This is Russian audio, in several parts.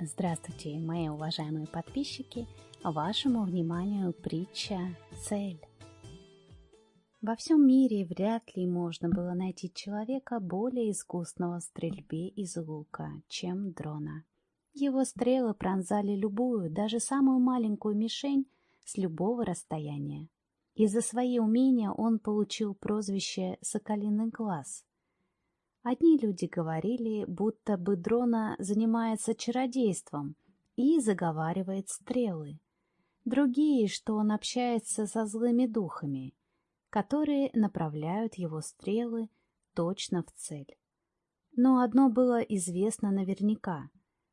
Здравствуйте, мои уважаемые подписчики! Вашему вниманию притча «Цель». Во всем мире вряд ли можно было найти человека более искусного в стрельбе из лука, чем дрона. Его стрелы пронзали любую, даже самую маленькую мишень с любого расстояния. Из-за свои умения он получил прозвище «Соколиный глаз». Одни люди говорили, будто бы дрона занимается чародейством и заговаривает стрелы. Другие, что он общается со злыми духами, которые направляют его стрелы точно в цель. Но одно было известно наверняка.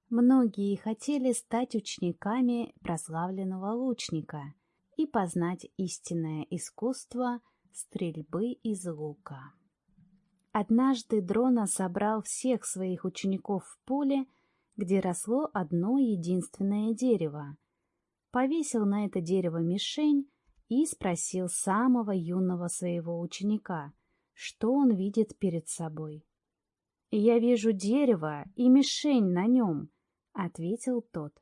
Многие хотели стать учениками прославленного лучника и познать истинное искусство стрельбы из лука. Однажды Дрона собрал всех своих учеников в поле, где росло одно единственное дерево. Повесил на это дерево мишень и спросил самого юного своего ученика, что он видит перед собой. «Я вижу дерево и мишень на нем», — ответил тот.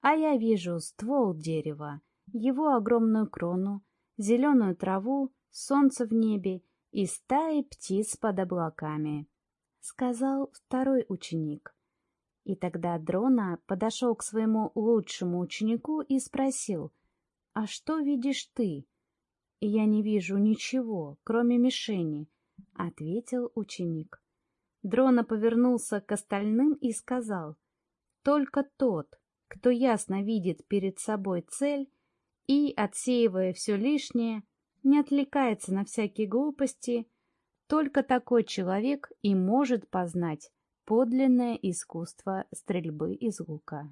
«А я вижу ствол дерева, его огромную крону, зеленую траву, солнце в небе и стаи птиц под облаками», — сказал второй ученик. И тогда Дрона подошел к своему лучшему ученику и спросил, «А что видишь ты?» «Я не вижу ничего, кроме мишени», — ответил ученик. Дрона повернулся к остальным и сказал, «Только тот, кто ясно видит перед собой цель и, отсеивая все лишнее, не отвлекается на всякие глупости, только такой человек и может познать подлинное искусство стрельбы из лука.